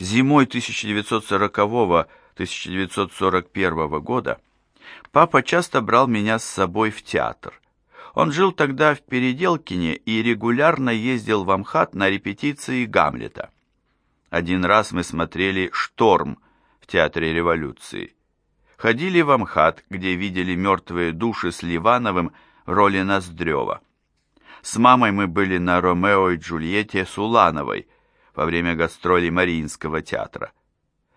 Зимой 1940-1941 года папа часто брал меня с собой в театр. Он жил тогда в Переделкине и регулярно ездил в Амхат на репетиции Гамлета. Один раз мы смотрели «Шторм» в Театре революции. Ходили в Амхат, где видели мертвые души с Ливановым в роли Ноздрева. С мамой мы были на «Ромео и Джульетте» с Улановой во время гастролей Мариинского театра.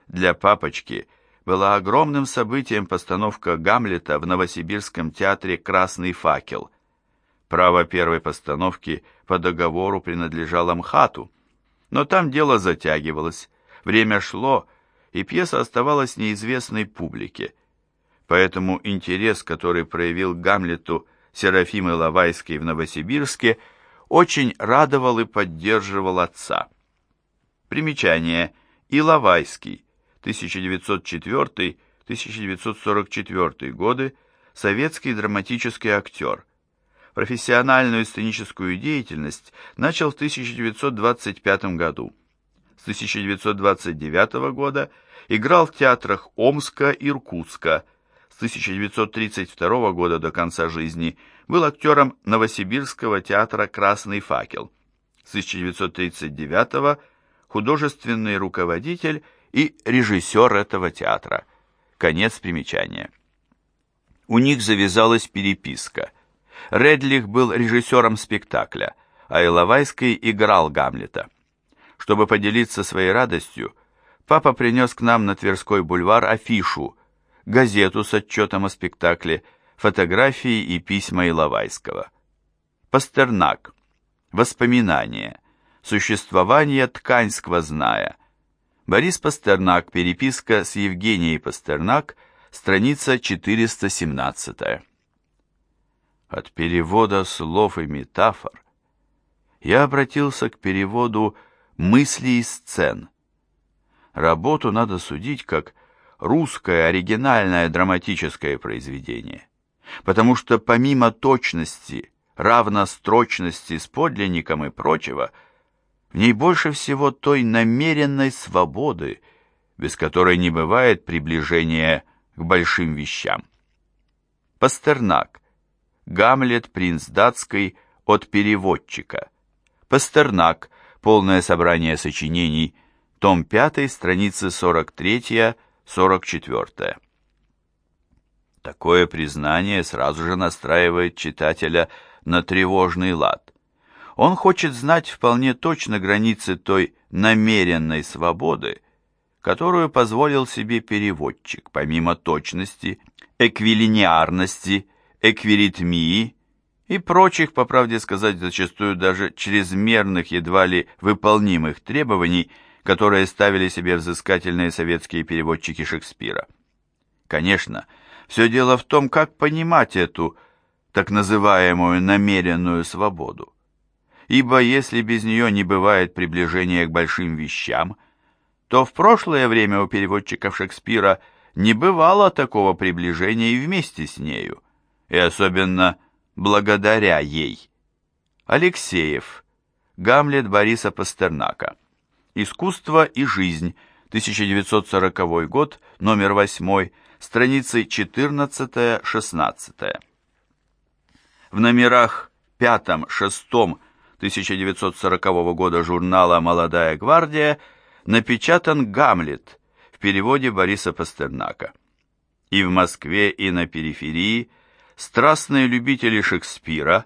Для папочки была огромным событием постановка Гамлета в Новосибирском театре «Красный факел». Право первой постановки по договору принадлежало МХАТу, но там дело затягивалось, время шло, и пьеса оставалась неизвестной публике. Поэтому интерес, который проявил Гамлету Серафим Иловайский в Новосибирске, очень радовал и поддерживал отца. Примечание. Иловайский, 1904-1944 годы, советский драматический актер. Профессиональную сценическую деятельность начал в 1925 году. С 1929 года играл в театрах Омска и Иркутска, с 1932 года до конца жизни был актером Новосибирского театра «Красный факел». С 1939 художественный руководитель и режиссер этого театра. Конец примечания. У них завязалась переписка. Редлих был режиссером спектакля, а Иловайский играл Гамлета. Чтобы поделиться своей радостью, папа принес к нам на Тверской бульвар афишу – газету с отчетом о спектакле, фотографии и письма Иловайского. Пастернак. Воспоминания. Существование ткань сквозная. Борис Пастернак. Переписка с Евгенией Пастернак. Страница 417. От перевода слов и метафор я обратился к переводу мыслей и сцен. Работу надо судить как русское оригинальное драматическое произведение, потому что помимо точности, равнострочности с подлинником и прочего, в ней больше всего той намеренной свободы, без которой не бывает приближения к большим вещам. Пастернак. Гамлет, принц датский, от переводчика. Пастернак. Полное собрание сочинений. Том 5, страница 43 44. Такое признание сразу же настраивает читателя на тревожный лад. Он хочет знать вполне точно границы той намеренной свободы, которую позволил себе переводчик, помимо точности, эквилинеарности, эквиритмии и прочих, по правде сказать, зачастую даже чрезмерных, едва ли выполнимых требований – которые ставили себе взыскательные советские переводчики Шекспира. Конечно, все дело в том, как понимать эту так называемую намеренную свободу. Ибо если без нее не бывает приближения к большим вещам, то в прошлое время у переводчиков Шекспира не бывало такого приближения и вместе с нею, и особенно благодаря ей. Алексеев. Гамлет Бориса Пастернака. Искусство и жизнь. 1940 год, номер 8, страницы 14-16. В номерах 5-6 1940 года журнала «Молодая гвардия» напечатан «Гамлет» в переводе Бориса Пастернака. И в Москве, и на периферии страстные любители Шекспира,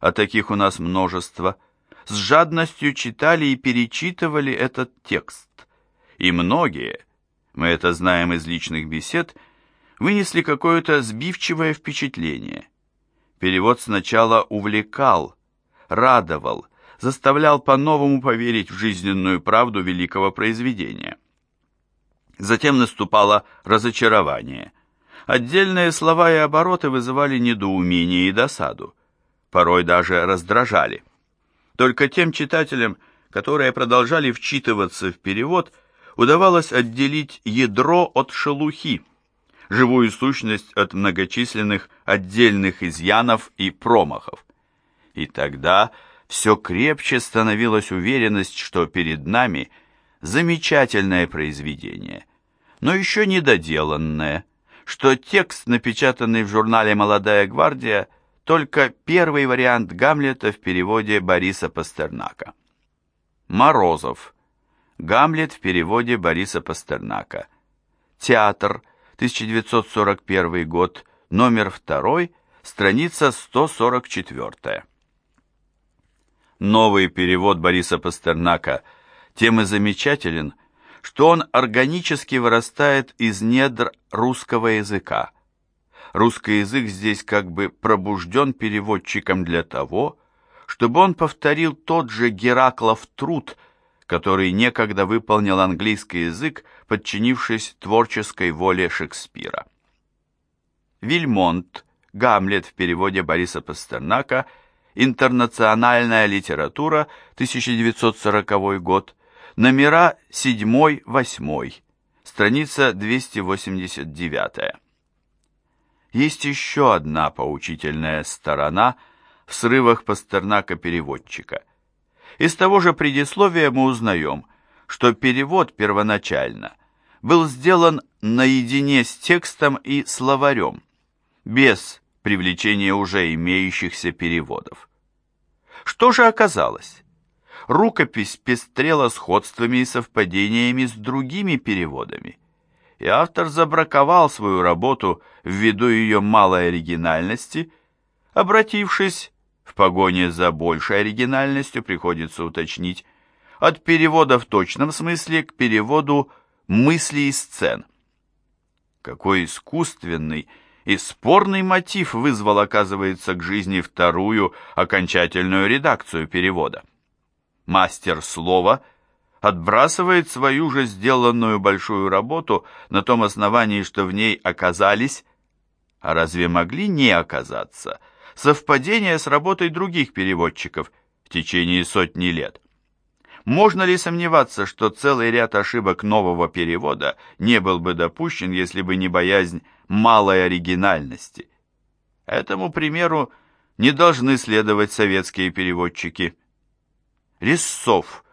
а таких у нас множество – с жадностью читали и перечитывали этот текст. И многие, мы это знаем из личных бесед, вынесли какое-то сбивчивое впечатление. Перевод сначала увлекал, радовал, заставлял по-новому поверить в жизненную правду великого произведения. Затем наступало разочарование. Отдельные слова и обороты вызывали недоумение и досаду, порой даже раздражали. Только тем читателям, которые продолжали вчитываться в перевод, удавалось отделить ядро от шелухи, живую сущность от многочисленных отдельных изъянов и промахов. И тогда все крепче становилась уверенность, что перед нами замечательное произведение, но еще недоделанное, что текст, напечатанный в журнале «Молодая гвардия», только первый вариант Гамлета в переводе Бориса Пастернака. Морозов. Гамлет в переводе Бориса Пастернака. Театр. 1941 год. Номер 2. Страница 144. Новый перевод Бориса Пастернака тем и замечателен, что он органически вырастает из недр русского языка. Русский язык здесь как бы пробужден переводчиком для того, чтобы он повторил тот же Гераклов труд, который некогда выполнил английский язык, подчинившись творческой воле Шекспира. Вильмонт, Гамлет в переводе Бориса Пастернака, Интернациональная литература, 1940 год, номера 7-8, страница 289. Есть еще одна поучительная сторона в срывах Пастернака-переводчика. Из того же предисловия мы узнаем, что перевод первоначально был сделан наедине с текстом и словарем, без привлечения уже имеющихся переводов. Что же оказалось? Рукопись пестрела сходствами и совпадениями с другими переводами, и автор забраковал свою работу ввиду ее малой оригинальности, обратившись, в погоне за большей оригинальностью приходится уточнить, от перевода в точном смысле к переводу мыслей и сцен. Какой искусственный и спорный мотив вызвал, оказывается, к жизни вторую окончательную редакцию перевода. Мастер слова отбрасывает свою же сделанную большую работу на том основании, что в ней оказались, а разве могли не оказаться, совпадения с работой других переводчиков в течение сотни лет. Можно ли сомневаться, что целый ряд ошибок нового перевода не был бы допущен, если бы не боязнь малой оригинальности? Этому примеру не должны следовать советские переводчики. Рессов.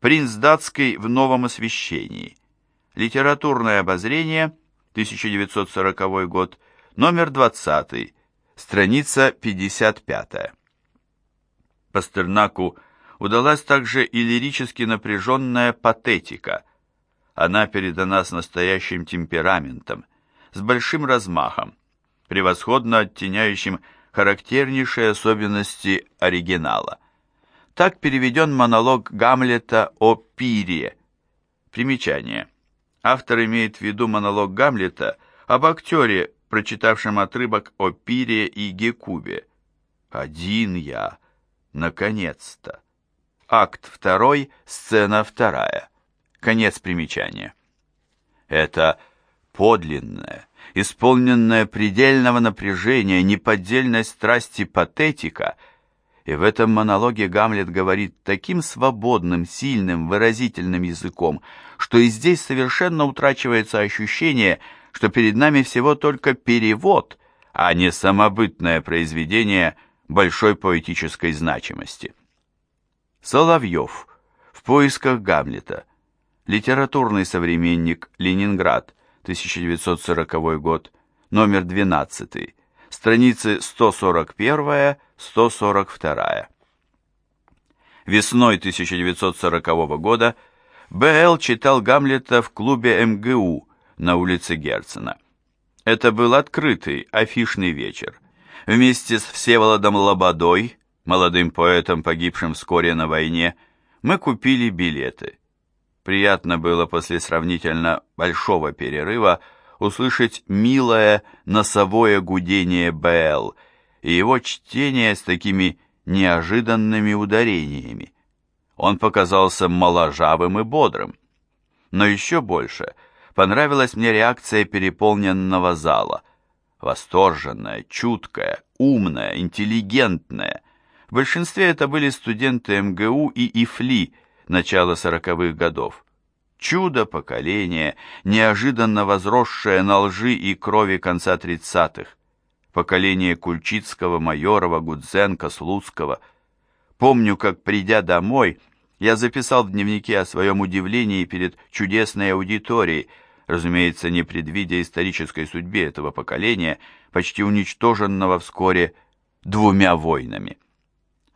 Принц датский в новом освещении. Литературное обозрение, 1940 год, номер 20, страница 55. Пастернаку удалась также и лирически напряженная патетика. Она передана с настоящим темпераментом, с большим размахом, превосходно оттеняющим характернейшие особенности оригинала. Так переведен монолог Гамлета о пире. Примечание. Автор имеет в виду монолог Гамлета об актере, прочитавшем отрывок о пире и Гекубе. «Один я, наконец-то!» акт 2, сцена 2. Конец примечания. Это подлинная, исполненная предельного напряжения, неподдельной страсти патетика, и в этом монологе Гамлет говорит таким свободным, сильным, выразительным языком, что и здесь совершенно утрачивается ощущение, что перед нами всего только перевод, а не самобытное произведение большой поэтической значимости. Соловьев. В поисках Гамлета. Литературный современник. Ленинград. 1940 год. Номер 12. Страницы 141-142. Весной 1940 года Б.Л. читал Гамлета в клубе МГУ на улице Герцена. Это был открытый, афишный вечер. Вместе с Всеволодом Лободой, молодым поэтом, погибшим вскоре на войне, мы купили билеты. Приятно было после сравнительно большого перерыва услышать милое носовое гудение БЛ и его чтение с такими неожиданными ударениями. Он показался моложавым и бодрым. Но еще больше понравилась мне реакция переполненного зала. Восторженная, чуткая, умная, интеллигентная, в большинстве это были студенты МГУ и ИФЛИ начала сороковых годов. Чудо поколения, неожиданно возросшее на лжи и крови конца тридцатых. Поколение Кульчицкого, Майорова, Гудзенко, Слуцкого. Помню, как, придя домой, Я записал в дневнике о своем удивлении перед чудесной аудиторией, разумеется, не предвидя исторической судьбе этого поколения, почти уничтоженного вскоре двумя войнами.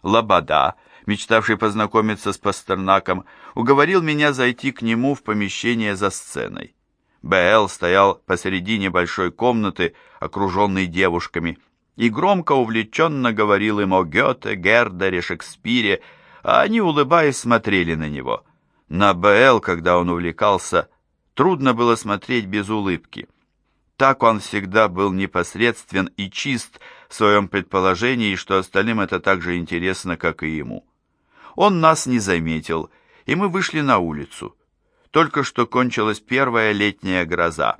Лобода, мечтавший познакомиться с Пастернаком, уговорил меня зайти к нему в помещение за сценой. Б.Л. стоял посередине большой комнаты, окруженной девушками, и громко увлеченно говорил им о Гёте, Гердере, Шекспире, а они, улыбаясь, смотрели на него. На Б.Л., когда он увлекался, трудно было смотреть без улыбки. Так он всегда был непосредствен и чист в своем предположении, что остальным это так же интересно, как и ему. Он нас не заметил, и мы вышли на улицу. Только что кончилась первая летняя гроза.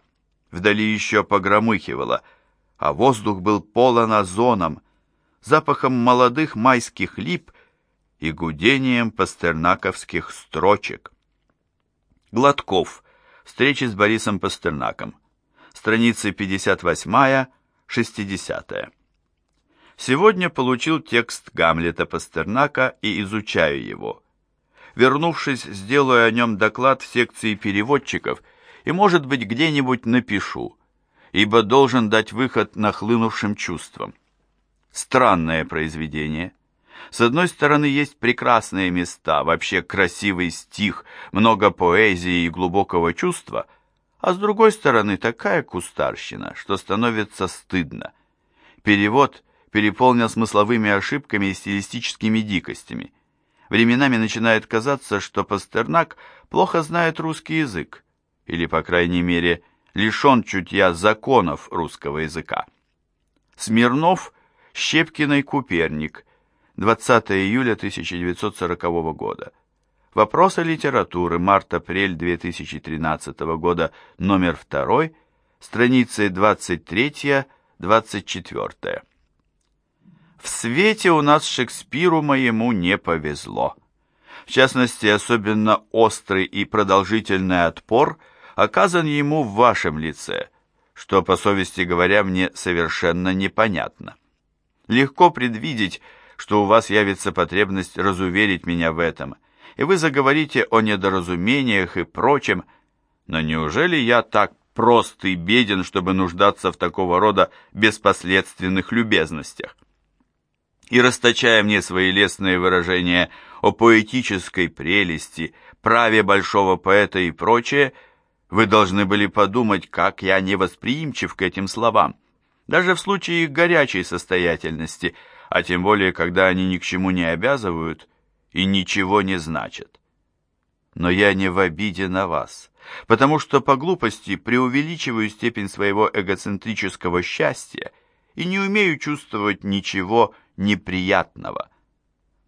Вдали еще погромыхивало, а воздух был полон озоном, запахом молодых майских лип и гудением пастернаковских строчек. Гладков. Встречи с Борисом Пастернаком. Страницы 58-60. Сегодня получил текст Гамлета Пастернака и изучаю его. Вернувшись, сделаю о нем доклад в секции переводчиков и, может быть, где-нибудь напишу, ибо должен дать выход нахлынувшим чувствам. Странное произведение – с одной стороны, есть прекрасные места, вообще красивый стих, много поэзии и глубокого чувства, а с другой стороны, такая кустарщина, что становится стыдно. Перевод переполнен смысловыми ошибками и стилистическими дикостями. Временами начинает казаться, что Пастернак плохо знает русский язык, или, по крайней мере, лишен чутья законов русского языка. Смирнов – Щепкиной Куперник – 20 июля 1940 года. Вопросы литературы. Март-апрель 2013 года. Номер 2. Страницы 23-24. В свете у нас Шекспиру моему не повезло. В частности, особенно острый и продолжительный отпор оказан ему в вашем лице, что, по совести говоря, мне совершенно непонятно. Легко предвидеть, что у вас явится потребность разуверить меня в этом, и вы заговорите о недоразумениях и прочем, но неужели я так прост и беден, чтобы нуждаться в такого рода беспоследственных любезностях? И расточая мне свои лестные выражения о поэтической прелести, праве большого поэта и прочее, вы должны были подумать, как я невосприимчив к этим словам. Даже в случае их горячей состоятельности – а тем более, когда они ни к чему не обязывают и ничего не значат. Но я не в обиде на вас, потому что по глупости преувеличиваю степень своего эгоцентрического счастья и не умею чувствовать ничего неприятного.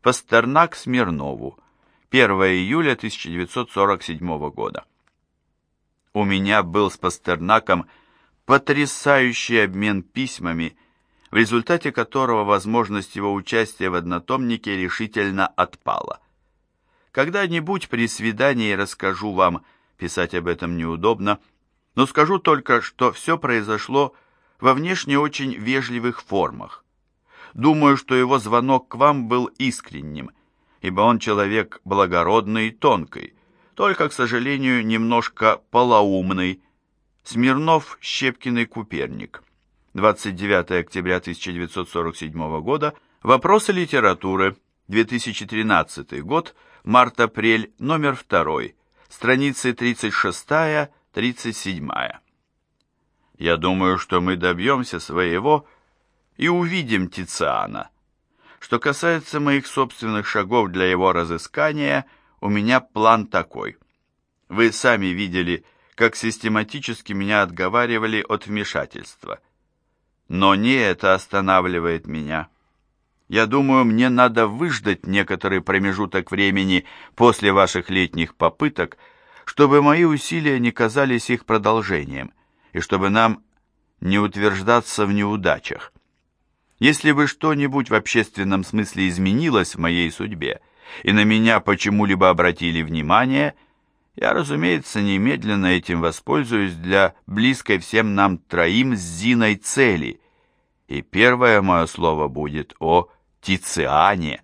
Пастернак Смирнову, 1 июля 1947 года. У меня был с Пастернаком потрясающий обмен письмами в результате которого возможность его участия в однотомнике решительно отпала. Когда-нибудь при свидании расскажу вам, писать об этом неудобно, но скажу только, что все произошло во внешне очень вежливых формах. Думаю, что его звонок к вам был искренним, ибо он человек благородный и тонкий, только, к сожалению, немножко полоумный. Смирнов, Щепкиный Куперник. 29 октября 1947 года, Вопросы литературы, 2013 год, март-апрель, номер 2, страницы 36-37. Я думаю, что мы добьемся своего и увидим Тициана. Что касается моих собственных шагов для его разыскания, у меня план такой. Вы сами видели, как систематически меня отговаривали от вмешательства – но не это останавливает меня. Я думаю, мне надо выждать некоторый промежуток времени после ваших летних попыток, чтобы мои усилия не казались их продолжением, и чтобы нам не утверждаться в неудачах. Если бы что-нибудь в общественном смысле изменилось в моей судьбе, и на меня почему-либо обратили внимание, я, разумеется, немедленно этим воспользуюсь для близкой всем нам троим с Зиной цели. И первое мое слово будет о Тициане.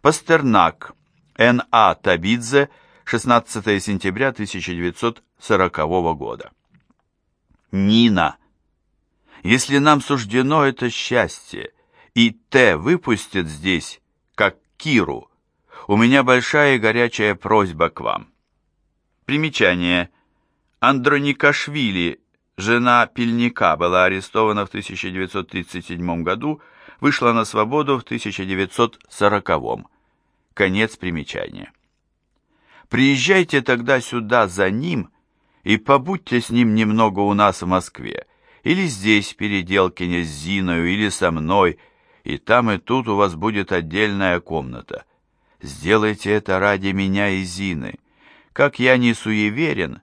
Пастернак. Н.А. Табидзе, 16 сентября 1940 года. Нина, если нам суждено это счастье, и Т выпустят здесь, как Киру, у меня большая и горячая просьба к вам. Примечание. Андроникашвили, жена Пельника, была арестована в 1937 году, вышла на свободу в 1940. Конец примечания. Приезжайте тогда сюда за ним и побудьте с ним немного у нас в Москве, или здесь, Переделкине, с Зиною, или со мной, и там и тут у вас будет отдельная комната. Сделайте это ради меня и Зины. Как я не суеверен,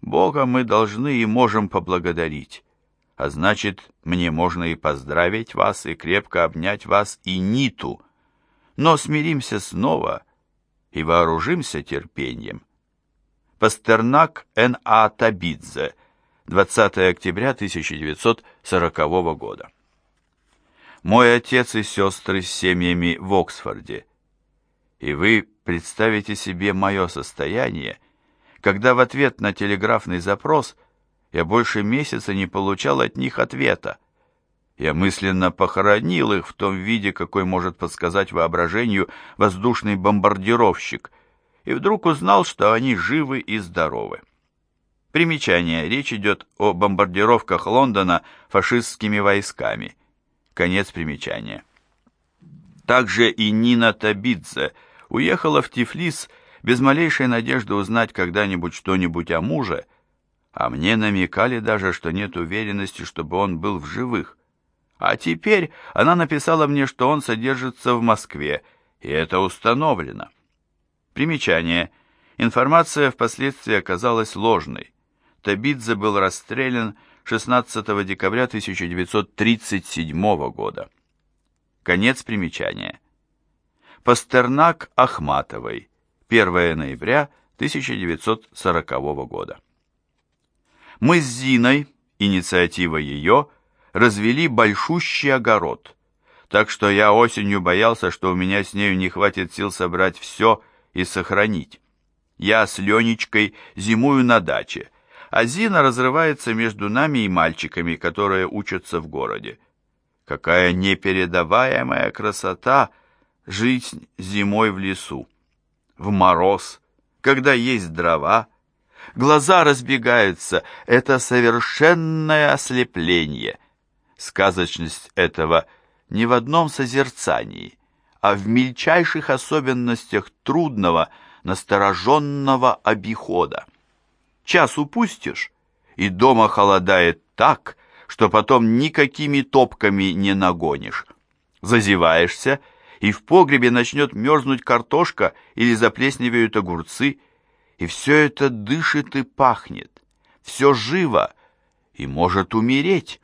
Бога мы должны и можем поблагодарить. А значит, мне можно и поздравить вас, и крепко обнять вас, и Ниту. Но смиримся снова и вооружимся терпением. Пастернак Н.А. Табидзе, 20 октября 1940 года. Мой отец и сестры с семьями в Оксфорде. И вы представите себе мое состояние, когда в ответ на телеграфный запрос я больше месяца не получал от них ответа. Я мысленно похоронил их в том виде, какой может подсказать воображению воздушный бомбардировщик, и вдруг узнал, что они живы и здоровы. Примечание. Речь идет о бомбардировках Лондона фашистскими войсками. Конец примечания. Также и Нина Табидзе уехала в Тифлис без малейшей надежды узнать когда-нибудь что-нибудь о муже, а мне намекали даже, что нет уверенности, чтобы он был в живых. А теперь она написала мне, что он содержится в Москве, и это установлено. Примечание. Информация впоследствии оказалась ложной. Табидзе был расстрелян 16 декабря 1937 года. Конец примечания. Пастернак Ахматовой. 1 ноября 1940 года. Мы с Зиной, инициатива ее, развели большущий огород, так что я осенью боялся, что у меня с нею не хватит сил собрать все и сохранить. Я с Ленечкой зимую на даче, а Зина разрывается между нами и мальчиками, которые учатся в городе. Какая непередаваемая красота жить зимой в лесу, в мороз, когда есть дрова, глаза разбегаются, это совершенное ослепление — Сказочность этого не в одном созерцании, а в мельчайших особенностях трудного, настороженного обихода. Час упустишь, и дома холодает так, что потом никакими топками не нагонишь. Зазеваешься, и в погребе начнет мерзнуть картошка или заплесневеют огурцы, и все это дышит и пахнет, все живо и может умереть.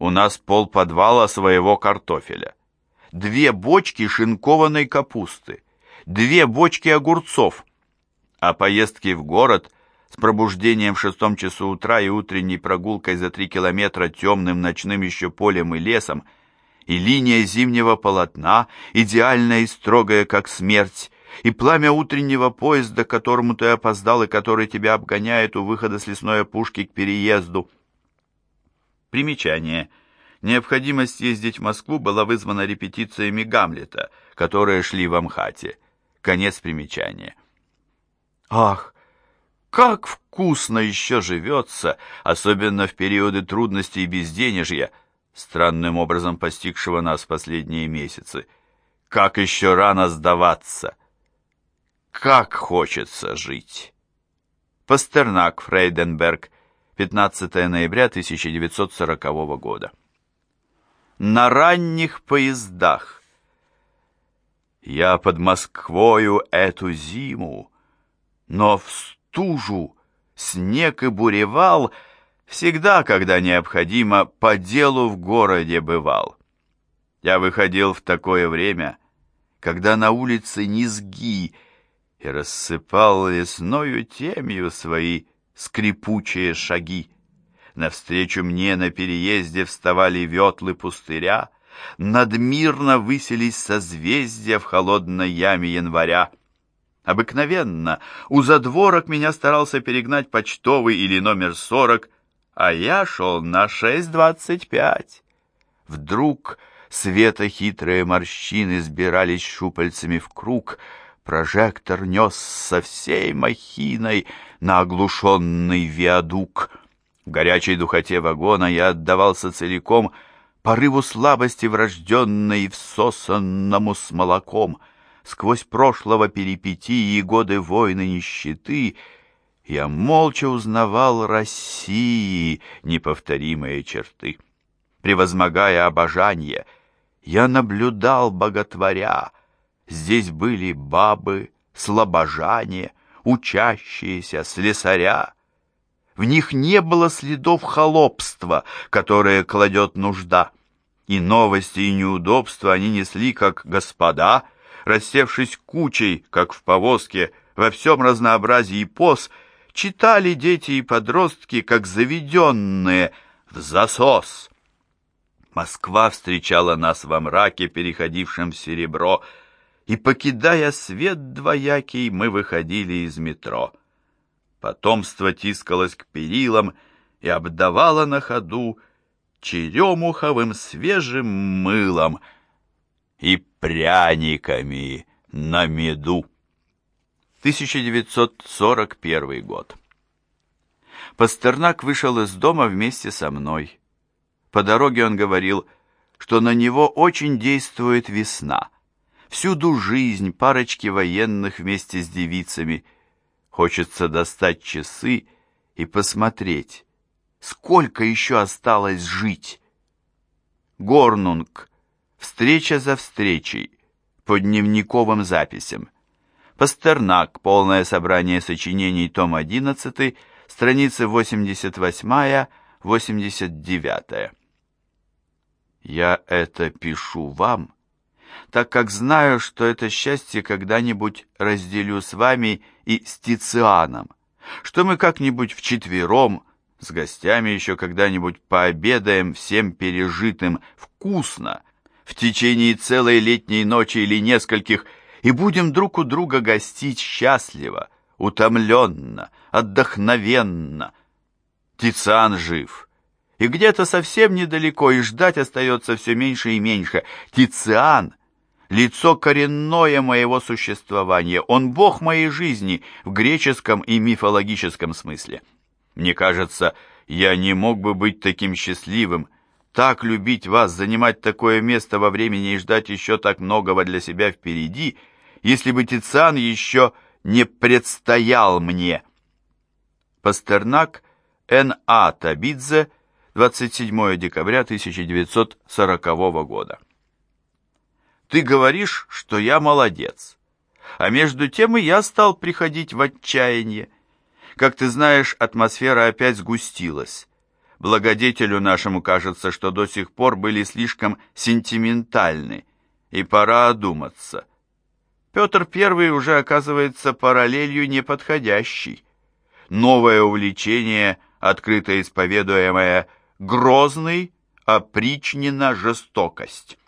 У нас пол подвала своего картофеля. Две бочки шинкованной капусты. Две бочки огурцов. А поездки в город с пробуждением в шестом часу утра и утренней прогулкой за три километра темным ночным еще полем и лесом, и линия зимнего полотна, идеальная и строгая, как смерть, и пламя утреннего поезда, к которому ты опоздал и который тебя обгоняет у выхода с лесной опушки к переезду — Примечание. Необходимость ездить в Москву была вызвана репетициями Гамлета, которые шли в Амхате. Конец примечания. Ах, как вкусно еще живется, особенно в периоды трудностей и безденежья, странным образом постигшего нас последние месяцы. Как еще рано сдаваться! Как хочется жить! Пастернак, Фрейденберг, 15 ноября 1940 года. На ранних поездах. Я под Москвою эту зиму, но в стужу, снег и буревал всегда, когда необходимо, по делу в городе бывал. Я выходил в такое время, когда на улице низги, и рассыпал лесною темью свои скрипучие шаги. Навстречу мне на переезде вставали ветлы пустыря, Надмирно высились созвездия в холодной яме января. Обыкновенно у задворок меня старался перегнать почтовый или номер сорок, а я шел на шесть двадцать пять. Вдруг света хитрые морщины сбирались щупальцами в круг, прожектор нес со всей махиной на оглушенный виадук. В горячей духоте вагона я отдавался целиком порыву слабости врожденной всосанному с молоком — сквозь прошлого перипетии и годы войны нищеты, я молча узнавал России неповторимые черты. Превозмогая обожание, я наблюдал боготворя. Здесь были бабы, слабожане, учащиеся, слесаря. В них не было следов холопства, которое кладет нужда. И новости, и неудобства они несли, как господа, рассевшись кучей, как в повозке, во всем разнообразии поз, читали дети и подростки, как заведенные, в засос. Москва встречала нас во мраке, переходившем в серебро, и, покидая свет двоякий, мы выходили из метро. Потомство тискалось к перилам и обдавало на ходу черемуховым свежим мылом — и пряниками на меду. 1941 год. Пастернак вышел из дома вместе со мной. По дороге он говорил, что на него очень действует весна. Всюду жизнь, парочки военных вместе с девицами. Хочется достать часы и посмотреть, сколько еще осталось жить. Горнунг Встреча за встречей. По дневниковым записям. Пастернак. Полное собрание сочинений. Том 11. Страницы 88-89. Я это пишу вам, так как знаю, что это счастье когда-нибудь разделю с вами и с Тицианом, что мы как-нибудь вчетвером, с гостями еще когда-нибудь пообедаем всем пережитым вкусно, в течение целой летней ночи или нескольких, и будем друг у друга гостить счастливо, утомленно, отдохновенно. Тициан жив. И где-то совсем недалеко, и ждать остается все меньше и меньше. Тициан — лицо коренное моего существования. Он бог моей жизни в греческом и мифологическом смысле. Мне кажется, я не мог бы быть таким счастливым, так любить вас, занимать такое место во времени и ждать еще так многого для себя впереди, если бы Тициан еще не предстоял мне. Пастернак Н.А. Табидзе, 27 декабря 1940 года. Ты говоришь, что я молодец. А между тем и я стал приходить в отчаяние. Как ты знаешь, атмосфера опять сгустилась. Благодетелю нашему кажется, что до сих пор были слишком сентиментальны, и пора одуматься. Петр I уже оказывается параллелью неподходящей. Новое увлечение, открыто исповедуемое «грозный», опричнена жестокость.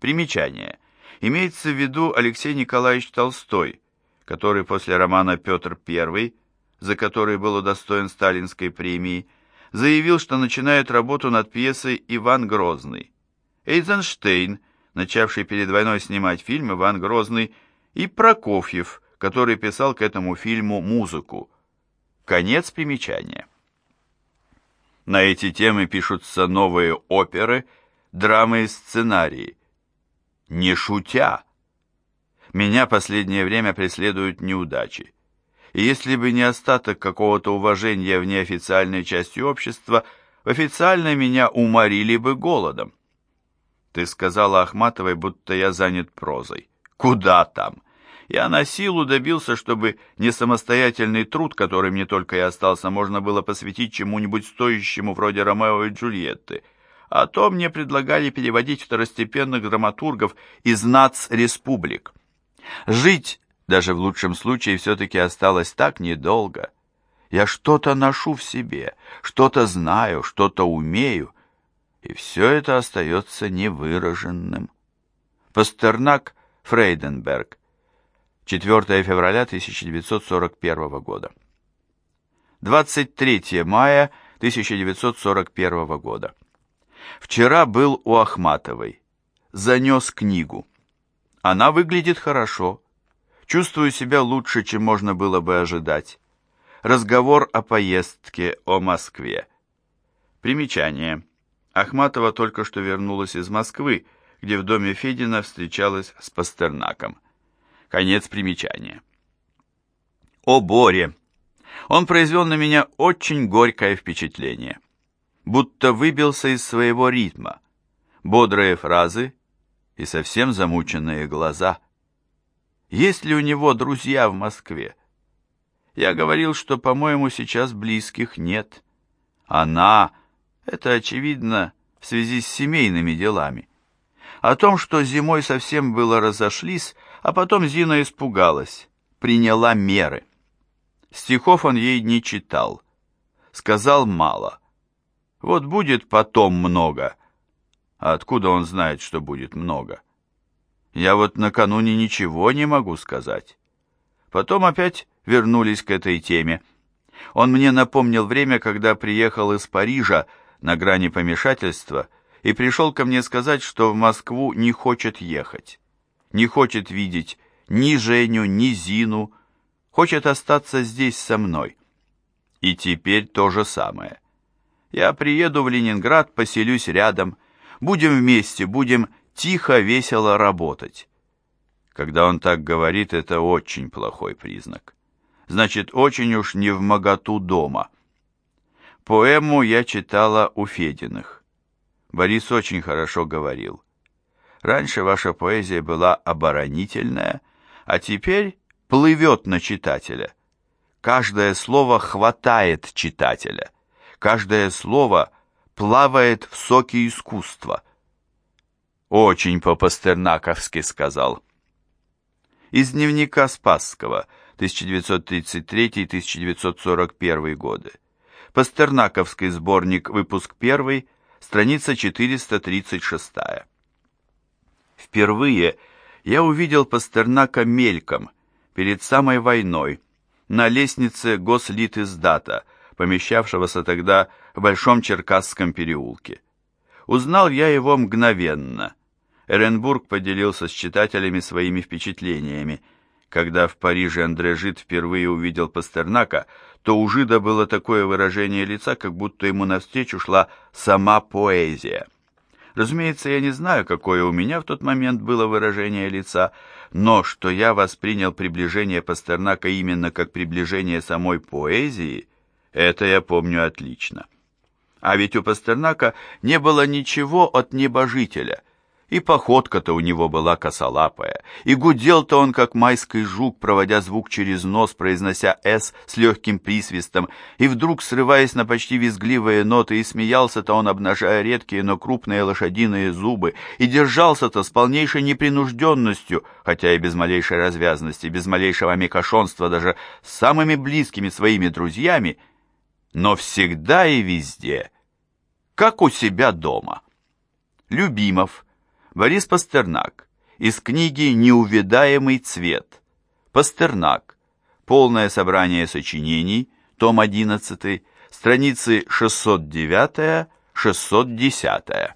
Примечание. Имеется в виду Алексей Николаевич Толстой, который после романа «Петр I», за который был удостоен сталинской премии, заявил, что начинает работу над пьесой «Иван Грозный». Эйзенштейн, начавший перед войной снимать фильм «Иван Грозный», и Прокофьев, который писал к этому фильму музыку. Конец примечания. На эти темы пишутся новые оперы, драмы и сценарии. Не шутя. Меня последнее время преследуют неудачи и если бы не остаток какого-то уважения в неофициальной части общества, в официальной меня уморили бы голодом. Ты сказала Ахматовой, будто я занят прозой. Куда там? Я на силу добился, чтобы не самостоятельный труд, который мне только и остался, можно было посвятить чему-нибудь стоящему вроде Ромео и Джульетты. А то мне предлагали переводить второстепенных драматургов из нац-республик. Жить даже в лучшем случае все-таки осталось так недолго. Я что-то ношу в себе, что-то знаю, что-то умею, и все это остается невыраженным. Пастернак, Фрейденберг. 4 февраля 1941 года. 23 мая 1941 года. Вчера был у Ахматовой. Занес книгу. Она выглядит хорошо. Чувствую себя лучше, чем можно было бы ожидать. Разговор о поездке, о Москве. Примечание. Ахматова только что вернулась из Москвы, где в доме Федина встречалась с Пастернаком. Конец примечания. О Боре! Он произвел на меня очень горькое впечатление. Будто выбился из своего ритма. Бодрые фразы и совсем замученные глаза. Есть ли у него друзья в Москве? Я говорил, что, по-моему, сейчас близких нет. Она, это очевидно, в связи с семейными делами. О том, что зимой совсем было разошлись, а потом Зина испугалась, приняла меры. Стихов он ей не читал. Сказал мало. Вот будет потом много. А откуда он знает, что будет много? Я вот накануне ничего не могу сказать. Потом опять вернулись к этой теме. Он мне напомнил время, когда приехал из Парижа на грани помешательства и пришел ко мне сказать, что в Москву не хочет ехать. Не хочет видеть ни Женю, ни Зину, хочет остаться здесь со мной. И теперь то же самое. Я приеду в Ленинград, поселюсь рядом, будем вместе, будем тихо, весело работать. Когда он так говорит, это очень плохой признак. Значит, очень уж не в моготу дома. Поэму я читала у Фединых. Борис очень хорошо говорил. Раньше ваша поэзия была оборонительная, а теперь плывет на читателя. Каждое слово хватает читателя. Каждое слово плавает в соке искусства. Очень по-пастернаковски сказал. Из дневника Спасского, 1933-1941 годы. Пастернаковский сборник, выпуск 1, страница 436. Впервые я увидел Пастернака мельком, перед самой войной, на лестнице Гослитиздата, помещавшегося тогда в Большом Черкасском переулке. Узнал я его мгновенно. Эренбург поделился с читателями своими впечатлениями. Когда в Париже Андре Жид впервые увидел Пастернака, то у Жида было такое выражение лица, как будто ему навстречу шла сама поэзия. Разумеется, я не знаю, какое у меня в тот момент было выражение лица, но что я воспринял приближение Пастернака именно как приближение самой поэзии, это я помню отлично. А ведь у Пастернака не было ничего от небожителя – и походка-то у него была косолапая, и гудел-то он, как майский жук, проводя звук через нос, произнося «С» с легким присвистом, и вдруг, срываясь на почти визгливые ноты, и смеялся-то он, обнажая редкие, но крупные лошадиные зубы, и держался-то с полнейшей непринужденностью, хотя и без малейшей развязности, без малейшего мекошонства даже с самыми близкими своими друзьями, но всегда и везде, как у себя дома. Любимов, Борис Пастернак. Из книги «Неувидаемый цвет». Пастернак. Полное собрание сочинений. Том 11. Страницы 609-610.